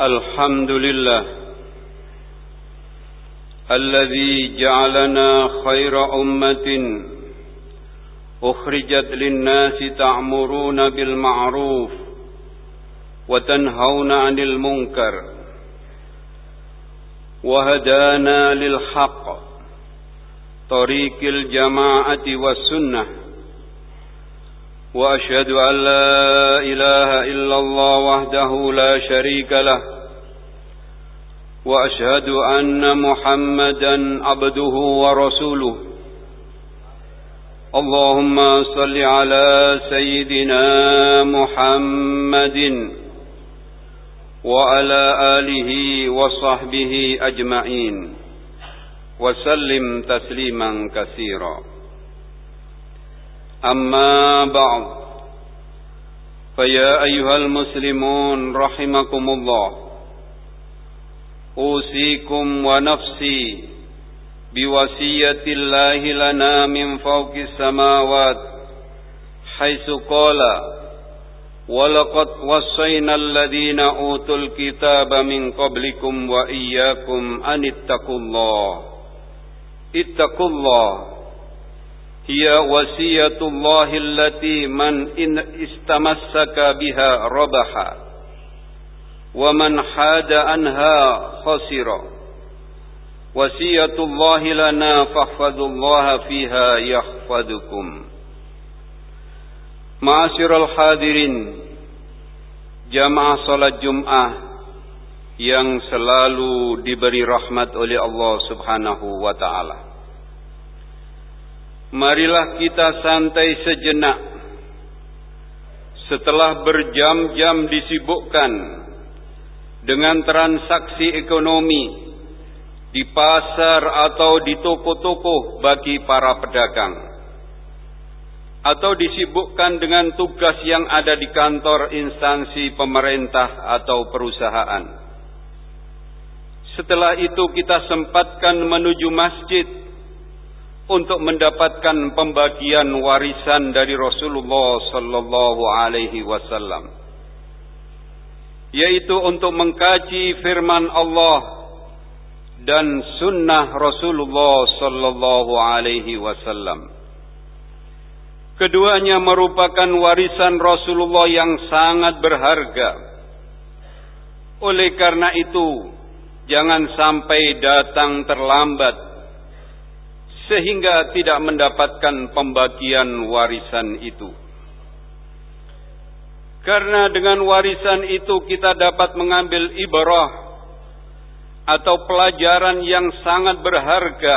الحمد لله الذي جعلنا خير أمة أخرجت للناس تعمرون بالمعروف وتنهون عن المنكر وهدانا للحق طريق الجماعة والسنة وأشهد أن لا إله إلا الله وحده لا شريك له وأشهد أن محمدا عبده ورسوله. اللهم صل على سيدنا محمد وعلى آله وصحبه أجمعين وسلم تسليما كثيرا. أما بعد فيا أيها المسلمون رحمكم الله أوصيكم ونفسي بوصية الله لنا من فوق السماوات حيث قال ولقد وصينا الذين أوتوا الكتاب من قبلكم وإياكم أن اتقوا الله اتقوا الله هي وصية الله التي من إن استمسك بها ربح ومن حاد عنها خسر وصية الله لنا فاحفظوا الله فيها يحفظكم Ma'asyiral hadirin Jamaah salat Jum'ah Yang selalu diberi rahmat oleh Allah subhanahu wa ta'ala Marilah kita santai sejenak Setelah berjam-jam disibukkan Dengan transaksi ekonomi Di pasar atau di toko-toko bagi para pedagang atau disibukkan dengan tugas yang ada di kantor instansi pemerintah atau perusahaan. Setelah itu kita sempatkan menuju masjid untuk mendapatkan pembagian warisan dari Rasulullah sallallahu alaihi wasallam. Yaitu untuk mengkaji firman Allah dan sunnah Rasulullah sallallahu alaihi wasallam. Keduanya merupakan warisan Rasulullah yang sangat berharga. Oleh karena itu, jangan sampai datang terlambat sehingga tidak mendapatkan pembagian warisan itu. Karena dengan warisan itu kita dapat mengambil ibarah atau pelajaran yang sangat berharga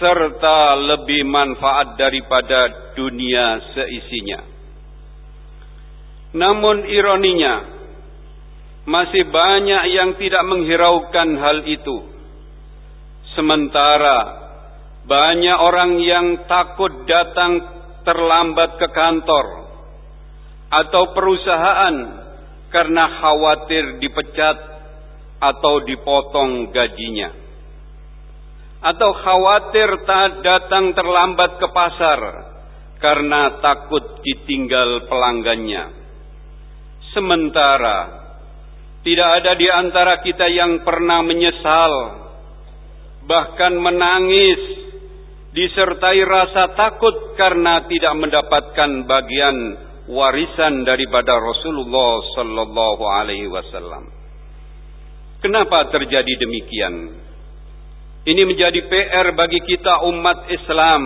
serta lebih manfaat daripada dunia seisinya. Namun ironinya, masih banyak yang tidak menghiraukan hal itu. Sementara banyak orang yang takut datang terlambat ke kantor atau perusahaan karena khawatir dipecat atau dipotong gajinya atau khawatir tak datang terlambat ke pasar karena takut ditinggal pelanggannya. Sementara tidak ada di antara kita yang pernah menyesal bahkan menangis disertai rasa takut karena tidak mendapatkan bagian warisan daripada Rasulullah sallallahu alaihi wasallam. Kenapa terjadi demikian? Ini menjadi PR bagi kita umat Islam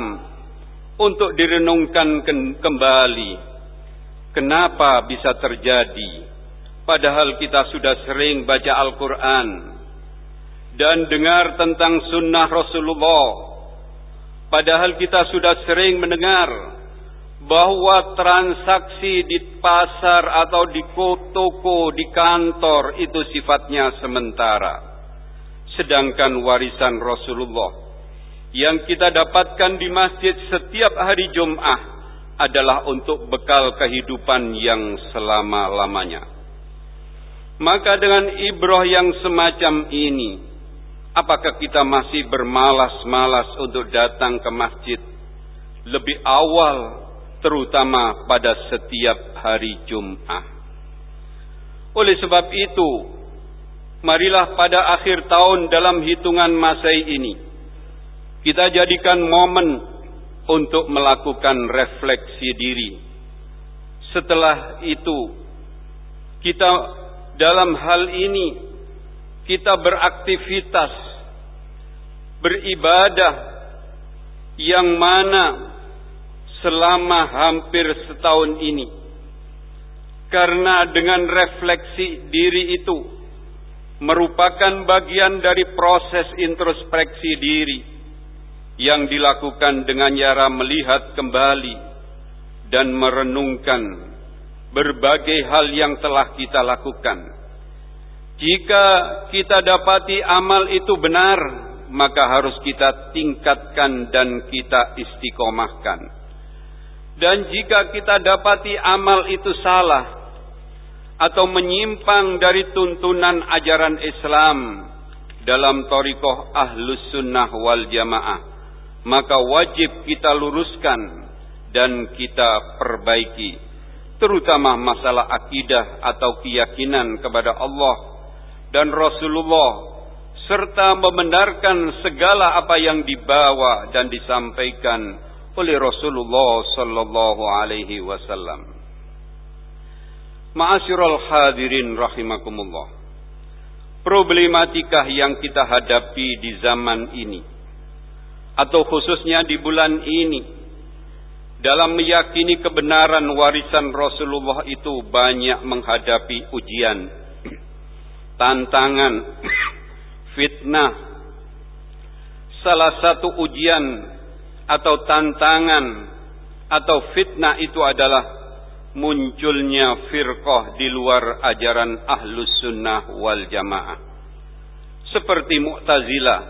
untuk direnungkan kembali. Kenapa bisa terjadi? Padahal kita sudah sering baca Al-Quran dan dengar tentang sunnah Rasulullah. Padahal kita sudah sering mendengar bahwa transaksi di pasar atau di toko, di kantor itu sifatnya sementara sedangkan warisan Rasulullah yang kita dapatkan di masjid setiap hari Jumat adalah untuk bekal kehidupan yang selama-lamanya. Maka dengan ibrah yang semacam ini, apakah kita masih bermalas-malas untuk datang ke masjid lebih awal terutama pada setiap hari Jumat? Oleh sebab itu, marilah pada akhir tahun dalam hitungan Masehi ini kita jadikan momen untuk melakukan refleksi diri. Setelah itu, kita dalam hal ini kita beraktivitas beribadah yang mana selama hampir setahun ini karena dengan refleksi diri itu merupakan bagian dari proses introspeksi diri yang dilakukan dengan cara melihat kembali dan merenungkan berbagai hal yang telah kita lakukan. Jika kita dapati amal itu benar, maka harus kita tingkatkan dan kita istiqomahkan. Dan jika kita dapati amal itu salah atau menyimpang dari tuntunan ajaran Islam dalam torikoh ahlus sunnah wal jamaah, maka wajib kita luruskan dan kita perbaiki, terutama masalah akidah atau keyakinan kepada Allah dan Rasulullah serta membenarkan segala apa yang dibawa dan disampaikan oleh Rasulullah sallallahu alaihi wasallam. Ma'asyiral hadirin rahimakumullah. Problematika yang kita hadapi di zaman ini atau khususnya di bulan ini dalam meyakini kebenaran warisan Rasulullah itu banyak menghadapi ujian, tantangan, fitnah. Salah satu ujian atau tantangan atau fitnah itu adalah munculnya firqah di luar ajaran ahlus sunnah wal jamaah. Seperti Mu'tazilah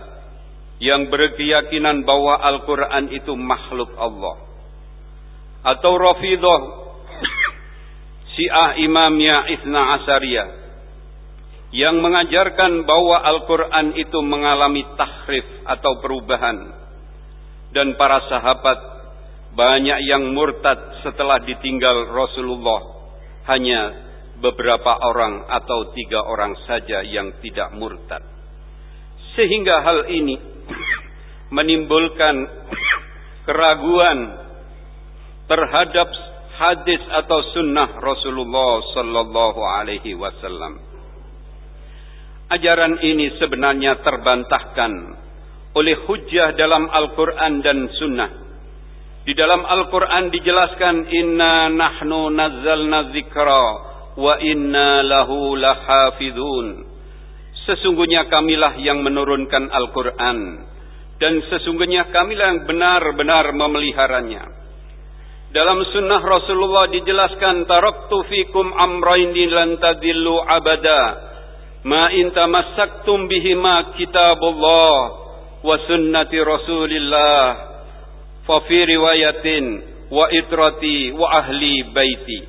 yang berkeyakinan bahwa Al-Quran itu makhluk Allah. Atau Rafidah, Syiah Imamiyah Isna Asariyah yang mengajarkan bahwa Al-Quran itu mengalami tahrif atau perubahan. Dan para sahabat banyak yang murtad setelah ditinggal Rasulullah. Hanya beberapa orang atau tiga orang saja yang tidak murtad. Sehingga hal ini menimbulkan keraguan terhadap hadis atau sunnah Rasulullah sallallahu alaihi wasallam Ajaran ini sebenarnya terbantahkan oleh hujjah dalam Al-Quran dan Sunnah. Di dalam Al-Quran dijelaskan Inna nahnu nazzalna zikra wa inna lahu lahafidun. Sesungguhnya kamilah yang menurunkan Al-Quran dan sesungguhnya kamilah yang benar-benar memeliharanya. Dalam sunnah Rasulullah dijelaskan taraktu fikum amraini lan abada ma in tamassaktum bihima kitabullah wa sunnati rasulillah fa fi riwayatin wa itrati wa ahli baiti.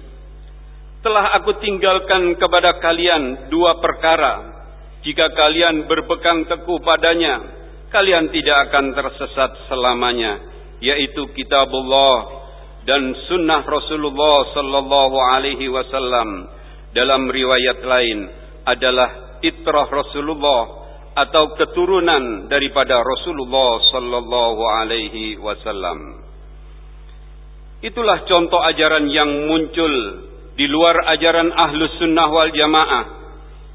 Telah aku tinggalkan kepada kalian dua perkara. Jika kalian berpegang teguh padanya kalian tidak akan tersesat selamanya yaitu kitabullah dan sunnah Rasulullah sallallahu alaihi wasallam. Dalam riwayat lain adalah itrah Rasulullah atau keturunan daripada Rasulullah sallallahu alaihi wasallam. Itulah contoh ajaran yang muncul di luar ajaran Ahlus Sunnah wal Jamaah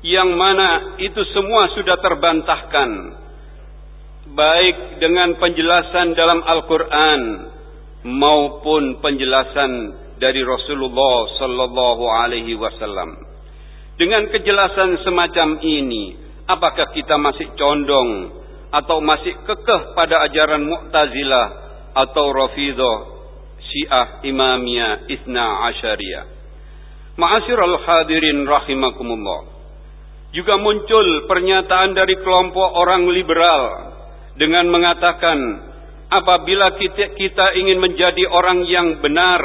yang mana itu semua sudah terbantahkan baik dengan penjelasan dalam Al-Qur'an maupun penjelasan dari Rasulullah sallallahu alaihi wasallam. Dengan kejelasan semacam ini, apakah kita masih condong atau masih kekeh pada ajaran Mu'tazilah atau Rafidah, Syiah Imamiyah Isna Asyariyah? Ma'asyiral hadirin rahimakumullah. Juga muncul pernyataan dari kelompok orang liberal dengan mengatakan apabila kita, kita ingin menjadi orang yang benar,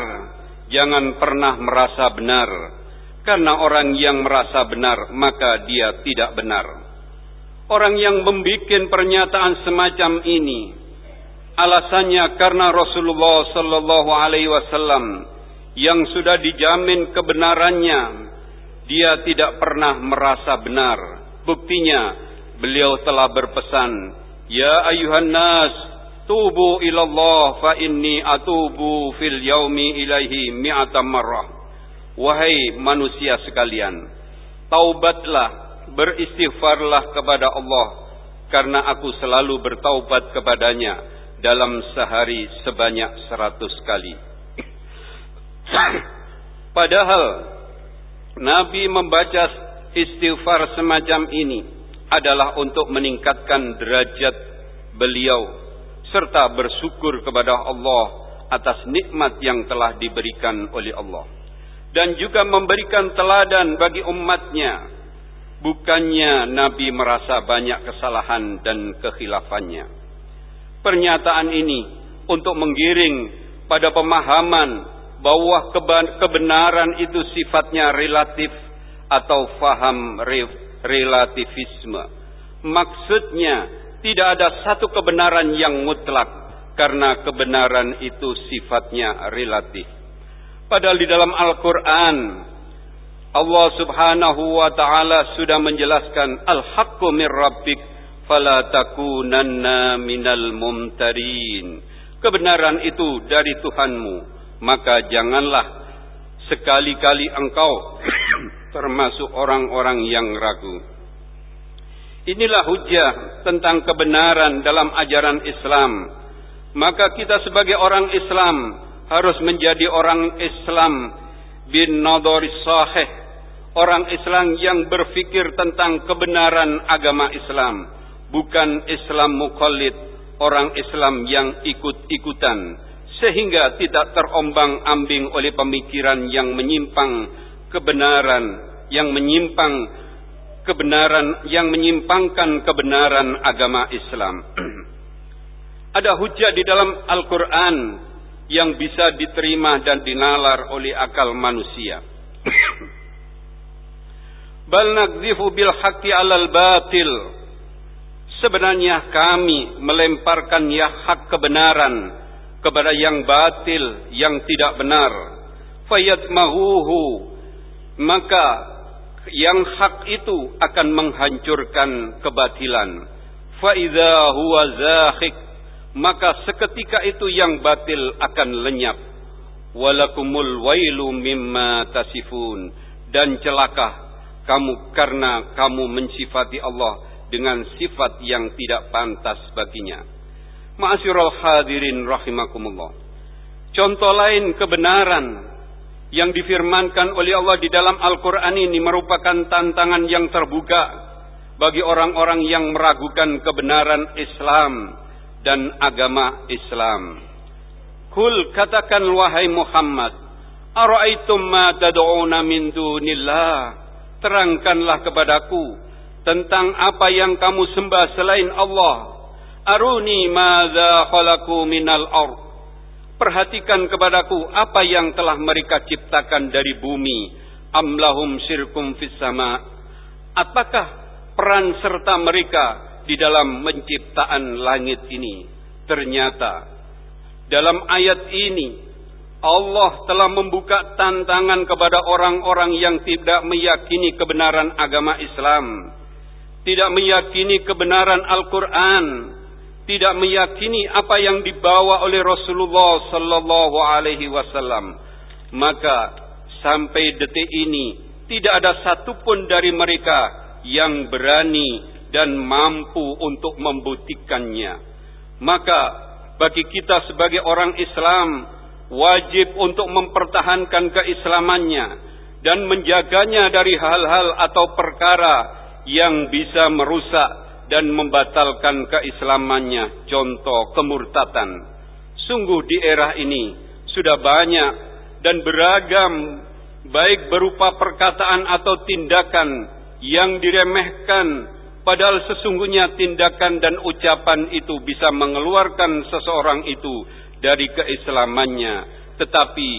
jangan pernah merasa benar karena orang yang merasa benar, maka dia tidak benar. Orang yang membuat pernyataan semacam ini, alasannya karena Rasulullah Sallallahu Alaihi Wasallam yang sudah dijamin kebenarannya dia tidak pernah merasa benar. Buktinya, beliau telah berpesan, Ya ayuhan nas, tubu ilallah fa inni atubu fil yaumi ilaihi mi'ata marrah. Wahai manusia sekalian, taubatlah, beristighfarlah kepada Allah, karena aku selalu bertaubat kepadanya dalam sehari sebanyak seratus kali. Padahal Nabi membaca istighfar semacam ini adalah untuk meningkatkan derajat beliau serta bersyukur kepada Allah atas nikmat yang telah diberikan oleh Allah dan juga memberikan teladan bagi umatnya bukannya Nabi merasa banyak kesalahan dan kekhilafannya pernyataan ini untuk menggiring pada pemahaman bahwa kebenaran itu sifatnya relatif atau faham relativisme. Maksudnya tidak ada satu kebenaran yang mutlak karena kebenaran itu sifatnya relatif. Padahal di dalam Al-Quran Allah subhanahu wa ta'ala sudah menjelaskan Al-haqqu min rabbik fala takunanna minal mumtarin. Kebenaran itu dari Tuhanmu maka janganlah sekali-kali engkau termasuk orang-orang yang ragu. Inilah hujah tentang kebenaran dalam ajaran Islam. Maka kita sebagai orang Islam harus menjadi orang Islam bin nadari sahih. Orang Islam yang berfikir tentang kebenaran agama Islam. Bukan Islam mukallid, orang Islam yang ikut-ikutan sehingga tidak terombang-ambing oleh pemikiran yang menyimpang kebenaran yang menyimpang kebenaran yang menyimpangkan kebenaran agama Islam. Ada hujah di dalam Al-Qur'an yang bisa diterima dan dinalar oleh akal manusia. Bal naqdhifu bil haqqi 'alal batil. Sebenarnya kami melemparkan ya hak kebenaran kepada yang batil yang tidak benar fayatmahuhu maka yang hak itu akan menghancurkan kebatilan faidza huwa zahiq maka seketika itu yang batil akan lenyap. Walakumul wailu mimma tasifun. Dan celaka kamu karena kamu mensifati Allah dengan sifat yang tidak pantas baginya. Ma'asyiral hadirin rahimakumullah. Contoh lain kebenaran yang difirmankan oleh Allah di dalam Al-Quran ini merupakan tantangan yang terbuka bagi orang-orang yang meragukan kebenaran Islam dan agama Islam. Kul katakan wahai Muhammad, Ara'aitum ma tad'una min dunillah? Terangkanlah kepadaku tentang apa yang kamu sembah selain Allah Aruni madza khalaqu minal ard. Perhatikan kepadaku apa yang telah mereka ciptakan dari bumi. Amlahum syirkum fis sama. Apakah peran serta mereka di dalam menciptaan langit ini? Ternyata dalam ayat ini Allah telah membuka tantangan kepada orang-orang yang tidak meyakini kebenaran agama Islam, tidak meyakini kebenaran Al-Quran, tidak meyakini apa yang dibawa oleh Rasulullah sallallahu alaihi wasallam maka sampai detik ini tidak ada satupun dari mereka yang berani dan mampu untuk membuktikannya. Maka bagi kita sebagai orang Islam wajib untuk mempertahankan keislamannya dan menjaganya dari hal-hal atau perkara yang bisa merusak dan membatalkan keislamannya. Contoh kemurtatan. Sungguh di era ini sudah banyak dan beragam baik berupa perkataan atau tindakan yang diremehkan padahal sesungguhnya tindakan dan ucapan itu bisa mengeluarkan seseorang itu dari keislamannya tetapi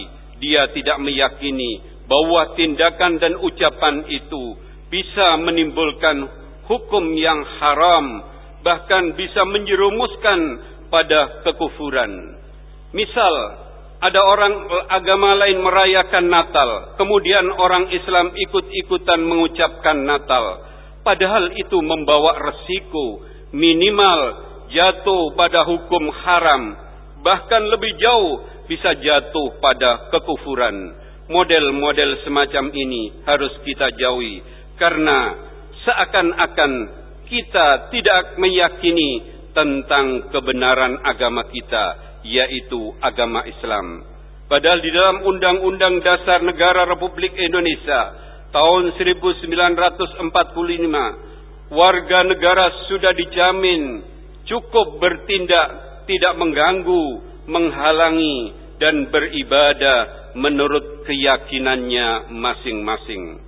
dia tidak meyakini bahwa tindakan dan ucapan itu bisa menimbulkan hukum yang haram bahkan bisa menjerumuskan pada kekufuran. Misal ada orang agama lain merayakan Natal, kemudian orang Islam ikut-ikutan mengucapkan Natal. Padahal itu membawa resiko minimal jatuh pada hukum haram, bahkan lebih jauh bisa jatuh pada kekufuran. Model-model semacam ini harus kita jauhi karena seakan-akan kita tidak meyakini tentang kebenaran agama kita yaitu agama Islam. Padahal di dalam Undang-Undang Dasar Negara Republik Indonesia tahun 1945, warga negara sudah dijamin cukup bertindak tidak mengganggu, menghalangi dan beribadah menurut keyakinannya masing-masing.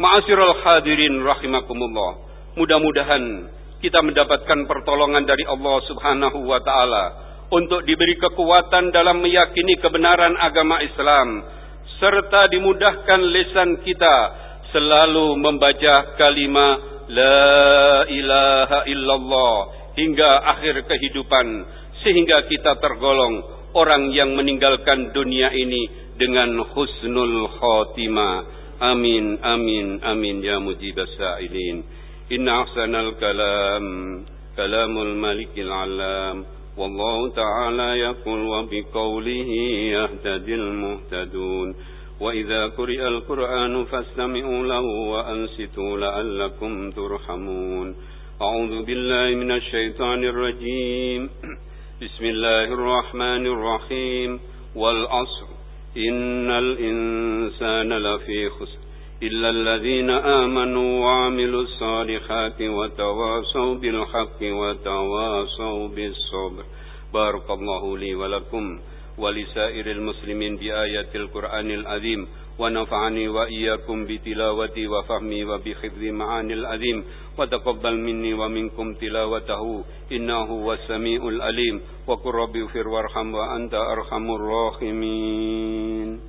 Ma'asyiral hadirin rahimakumullah. Mudah-mudahan kita mendapatkan pertolongan dari Allah Subhanahu wa taala untuk diberi kekuatan dalam meyakini kebenaran agama Islam serta dimudahkan lisan kita selalu membaca kalimat La ilaha illallah hingga akhir kehidupan sehingga kita tergolong orang yang meninggalkan dunia ini dengan husnul khotimah. Amin amin amin ya mujibas sa'ilin. Inna ahsanal kalam kalamul malikil alam wallahu ta'ala yaqul wa biqaulihi yahtadil muhtadun. وإذا قرئ القرآن فاستمعوا له وأنصتوا لعلكم ترحمون. أعوذ بالله من الشيطان الرجيم. بسم الله الرحمن الرحيم. والعصر. إن الإنسان لفي خسر. إلا الذين آمنوا وعملوا الصالحات وتواصوا بالحق وتواصوا بالصبر. بارك الله لي ولكم. ولسائر المسلمين بآيات القرآن العظيم ونفعني وإياكم بتلاوتي وفهمي وبحفظ معاني العظيم وتقبل مني ومنكم تلاوته إنه هو السميع العليم وقل ربي اغفر وارحم وأنت أرحم الراحمين.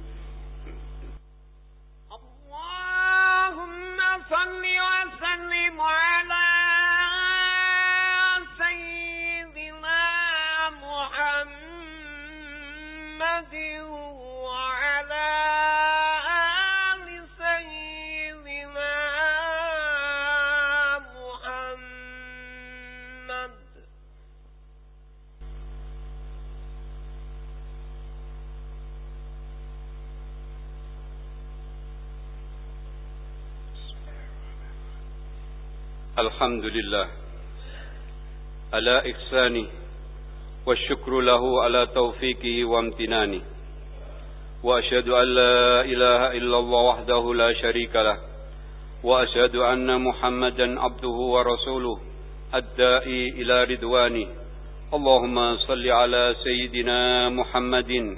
الحمد لله. على إحسانه والشكر له على توفيقه وامتنانه. وأشهد أن لا إله إلا الله وحده لا شريك له. وأشهد أن محمدا عبده ورسوله الدائي إلى رضوانه. اللهم صل على سيدنا محمد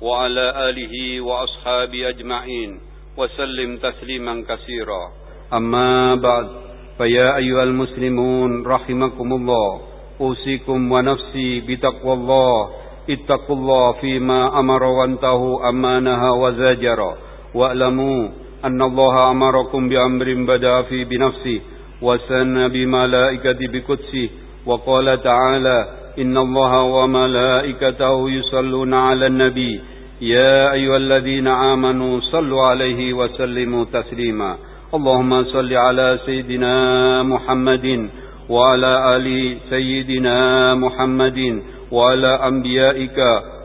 وعلى آله وأصحابه أجمعين وسلم تسليما كثيرا. أما بعد. فيا أيها المسلمون رحمكم الله. أوصيكم ونفسي بتقوى الله. اتقوا الله فيما أمر وانتهوا أما نهى وزاجر واعلموا أن الله أمركم بأمر بدأ في بنفسه وسن بملائكة بقدسه. وقال تعالى إن الله وملائكته يصلون على النبي. يا أيها الذين آمنوا صلوا عليه وسلموا تسليما. اللهم صل على سيدنا محمد وعلى آل سيدنا محمد وعلى أنبيائك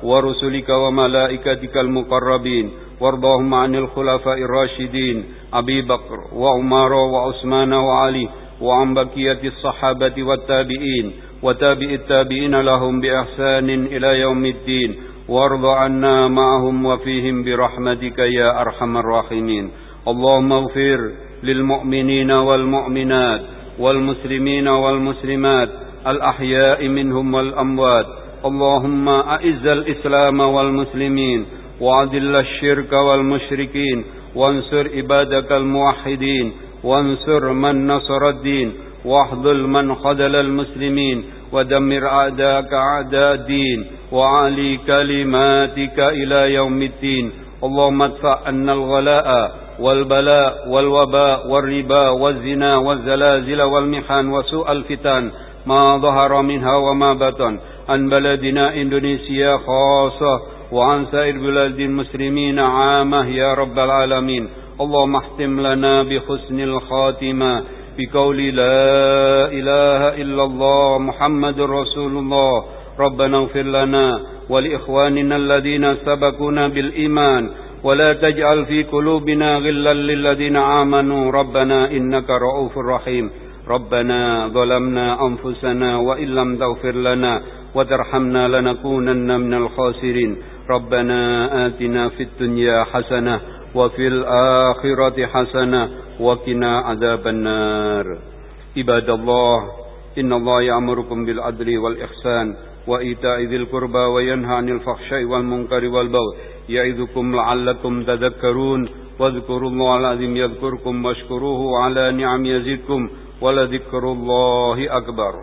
ورسلك وملائكتك المقربين. وارضاهم عن الخلفاء الراشدين أبي بكر وعمر وعثمان وعلي وعن بقية الصحابة والتابعين وتابع التابعين لهم بإحسان إلى يوم الدين. وارض عنا معهم وفيهم برحمتك يا أرحم الراحمين. اللهم اغفر للمؤمنين والمؤمنات والمسلمين والمسلمات الأحياء منهم والأموات. اللهم أعز الإسلام والمسلمين وأذل الشرك والمشركين وانصر عبادك الموحدين وانصر من نصر الدين واحذل من خذل المسلمين ودمر أعداءك أعداء الدين وعلي كلماتك إلى يوم الدين. اللهم ادفع عنا الغلاء والبلاء والوباء والربا والزنا والزلازل والمحن وسوء الفتن ما ظهر منها وما بطن عن بلدنا إندونيسيا خاصة وعن سائر بلاد المسلمين عامة يا رب العالمين. اللهم احتم لنا بحسن الخاتمة بقول لا إله إلا الله محمد رسول الله. ربنا اغفر لنا ولإخواننا الذين سبقونا بالإيمان. ولا تجعل في قلوبنا غلا للذين آمنوا. ربنا إنك رؤوف رحيم. ربنا ظلمنا أنفسنا وإن لم تغفر لنا وترحمنا لنكونن من الخاسرين. ربنا آتنا في الدنيا حسنة وفي الآخرة حسنة وقنا عذاب النار. عباد الله إن الله يأمركم بالعدل والإحسان وإيتاء ذي القربى وينهى عن الفحشاء والمنكر والبغي يعظكم لعلكم تذكرون. واذكروا الله العظيم يذكركم واشكروه على نعم يزدكم ولذكر الله أكبر.